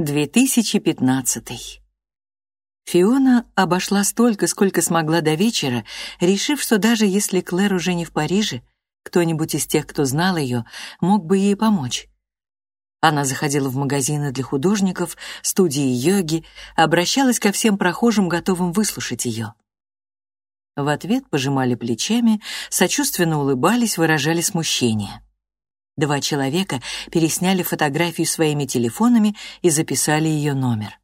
2015. Фиона обошла столько, сколько смогла до вечера, решив, что даже если Клэр уже не в Париже, кто-нибудь из тех, кто знал ее, мог бы ей помочь. Она заходила в магазины для художников, студии йоги, обращалась ко всем прохожим, готовым выслушать ее. В ответ пожимали плечами, сочувственно улыбались, выражали смущение. Два человека пересняли фотографию своими телефонами и записали ее номер.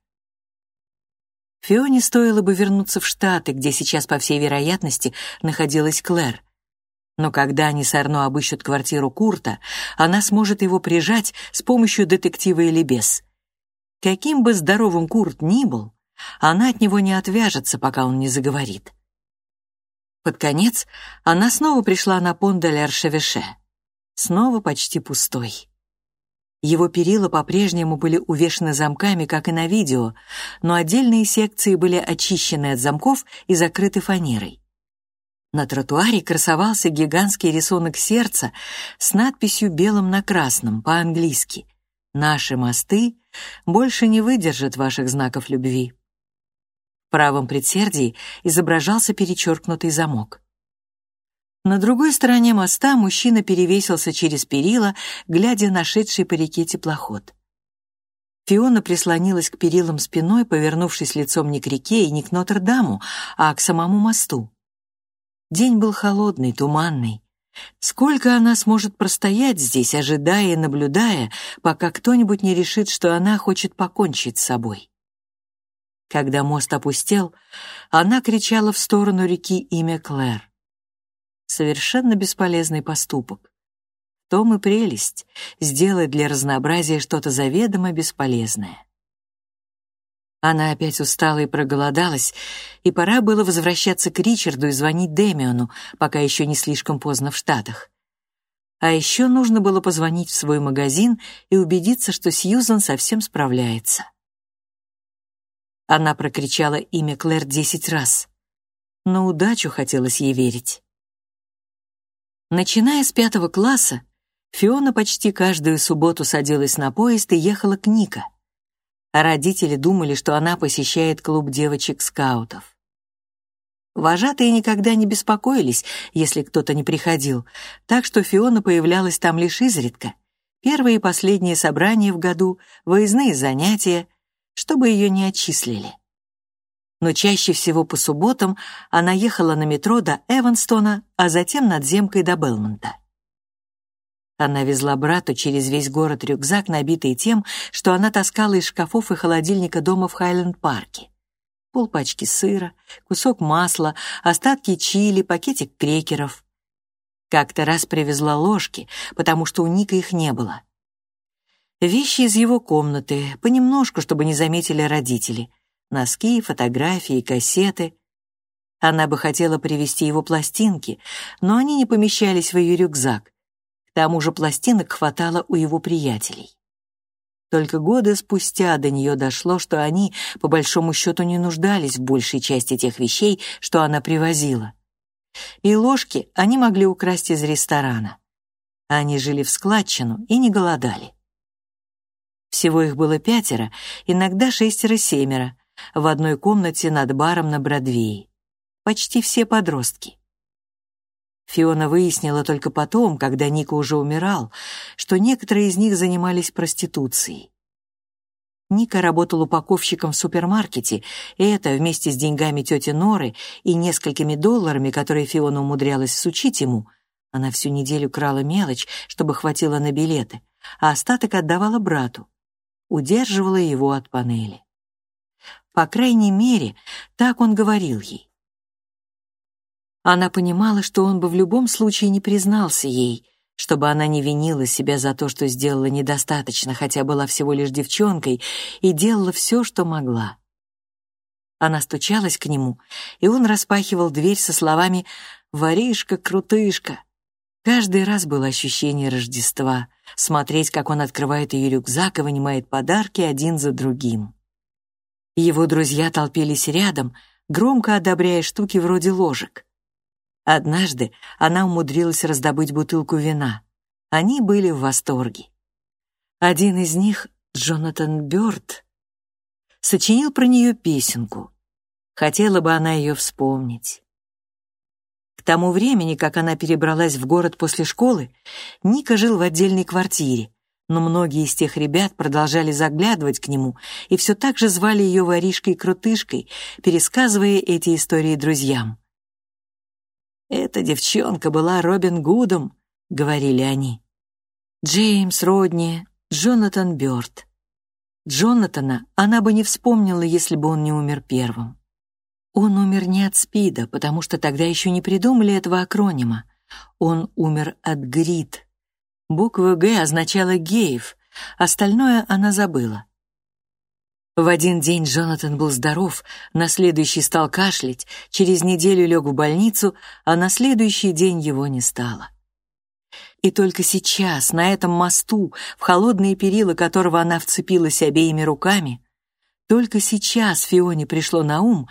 Фионе стоило бы вернуться в Штаты, где сейчас, по всей вероятности, находилась Клэр. Но когда они с Арно обыщут квартиру Курта, она сможет его прижать с помощью детектива или без. Каким бы здоровым Курт ни был, она от него не отвяжется, пока он не заговорит. Под конец она снова пришла на пон де Лершевеше снова почти пустой. Его перила по-прежнему были увешаны замками, как и на видео, но отдельные секции были очищены от замков и закрыты фанерой. На тротуаре красовался гигантский рисунок сердца с надписью белым на красном по-английски «Наши мосты больше не выдержат ваших знаков любви». В правом предсердии изображался перечеркнутый замок. На другой стороне моста мужчина перевесился через перила, глядя на шедший по реке теплоход. Фиона прислонилась к перилам спиной, повернувшись лицом не к реке и не к Нотр-Даму, а к самому мосту. День был холодный, туманный. Сколько она сможет простоять здесь, ожидая и наблюдая, пока кто-нибудь не решит, что она хочет покончить с собой? Когда мост опустел, она кричала в сторону реки имя Клэр совершенно бесполезный поступок. В том и прелесть — сделать для разнообразия что-то заведомо бесполезное. Она опять устала и проголодалась, и пора было возвращаться к Ричарду и звонить Демиону, пока еще не слишком поздно в Штатах. А еще нужно было позвонить в свой магазин и убедиться, что Сьюзан совсем справляется. Она прокричала имя Клэр десять раз. На удачу хотелось ей верить. Начиная с пятого класса, Фиона почти каждую субботу садилась на поезд и ехала к Ника. А родители думали, что она посещает клуб девочек-скаутов. Вожатые никогда не беспокоились, если кто-то не приходил, так что Фиона появлялась там лишь изредка. Первые и последние собрания в году, выездные занятия, чтобы ее не отчислили но чаще всего по субботам она ехала на метро до Эванстона, а затем надземкой до Белмонта. Она везла брату через весь город рюкзак, набитый тем, что она таскала из шкафов и холодильника дома в Хайленд-парке. Полпачки сыра, кусок масла, остатки чили, пакетик крекеров. Как-то раз привезла ложки, потому что у Ника их не было. Вещи из его комнаты, понемножку, чтобы не заметили родители — носки, фотографии, кассеты. Она бы хотела привезти его пластинки, но они не помещались в ее рюкзак. К тому же пластинок хватало у его приятелей. Только годы спустя до нее дошло, что они, по большому счету, не нуждались в большей части тех вещей, что она привозила. И ложки они могли украсть из ресторана. Они жили в складчину и не голодали. Всего их было пятеро, иногда шестеро-семеро, в одной комнате над баром на Бродвее. Почти все подростки. Фиона выяснила только потом, когда Ника уже умирал, что некоторые из них занимались проституцией. Ника работал упаковщиком в супермаркете, и это вместе с деньгами тети Норы и несколькими долларами, которые Фиона умудрялась всучить ему, она всю неделю крала мелочь, чтобы хватило на билеты, а остаток отдавала брату, удерживала его от панели. По крайней мере, так он говорил ей. Она понимала, что он бы в любом случае не признался ей, чтобы она не винила себя за то, что сделала недостаточно, хотя была всего лишь девчонкой, и делала все, что могла. Она стучалась к нему, и он распахивал дверь со словами «Воришка, крутышка». Каждый раз было ощущение Рождества, смотреть, как он открывает ее рюкзак и вынимает подарки один за другим. Его друзья толпились рядом, громко одобряя штуки вроде ложек. Однажды она умудрилась раздобыть бутылку вина. Они были в восторге. Один из них Джонатан Бёрд сочинил про нее песенку. Хотела бы она ее вспомнить. К тому времени, как она перебралась в город после школы, Ника жил в отдельной квартире, но многие из тех ребят продолжали заглядывать к нему и все так же звали ее воришкой-крутышкой, пересказывая эти истории друзьям. «Эта девчонка была Робин Гудом», — говорили они. Джеймс, Родни, Джонатан Бёрд. Джонатана она бы не вспомнила, если бы он не умер первым. Он умер не от СПИДа, потому что тогда еще не придумали этого акронима. Он умер от ГРИД. Буква «Г» означала «геев», остальное она забыла. В один день Джонатан был здоров, на следующий стал кашлять, через неделю лег в больницу, а на следующий день его не стало. И только сейчас, на этом мосту, в холодные перила которого она вцепилась обеими руками, только сейчас Фионе пришло на ум,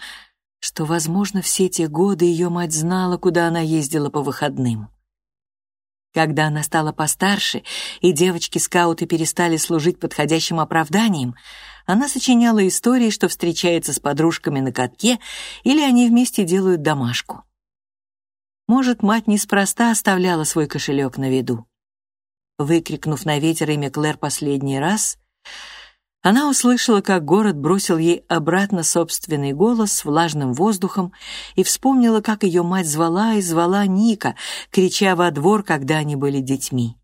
что, возможно, все те годы ее мать знала, куда она ездила по выходным. Когда она стала постарше, и девочки-скауты перестали служить подходящим оправданием, она сочиняла истории, что встречается с подружками на катке или они вместе делают домашку. Может, мать неспроста оставляла свой кошелек на виду. Выкрикнув на ветер имя Клэр последний раз, она услышала, как город бросил ей обратно собственный голос с влажным воздухом и вспомнила, как ее мать звала и звала Ника, крича во двор, когда они были детьми.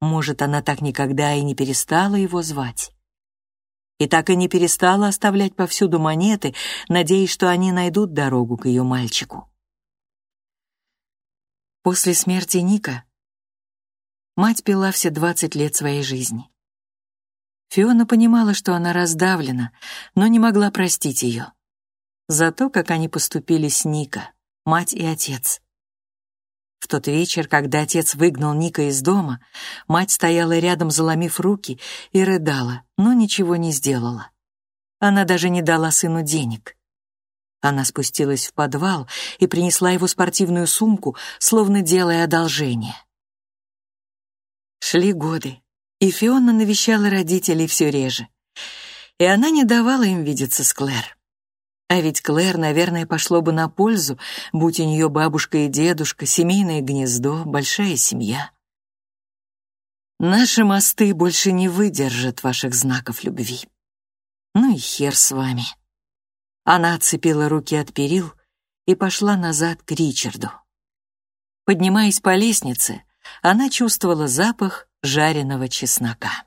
Может, она так никогда и не перестала его звать. И так и не перестала оставлять повсюду монеты, надеясь, что они найдут дорогу к ее мальчику. После смерти Ника мать пила все двадцать лет своей жизни. Фиона понимала, что она раздавлена, но не могла простить ее. За то, как они поступили с Ника, мать и отец. В тот вечер, когда отец выгнал Ника из дома, мать стояла рядом, заломив руки, и рыдала, но ничего не сделала. Она даже не дала сыну денег. Она спустилась в подвал и принесла его спортивную сумку, словно делая одолжение. Шли годы и Фиона навещала родителей все реже. И она не давала им видеться с Клэр. А ведь Клэр, наверное, пошло бы на пользу, будь у нее бабушка и дедушка, семейное гнездо, большая семья. Наши мосты больше не выдержат ваших знаков любви. Ну и хер с вами. Она отцепила руки от перил и пошла назад к Ричарду. Поднимаясь по лестнице, она чувствовала запах жареного чеснока.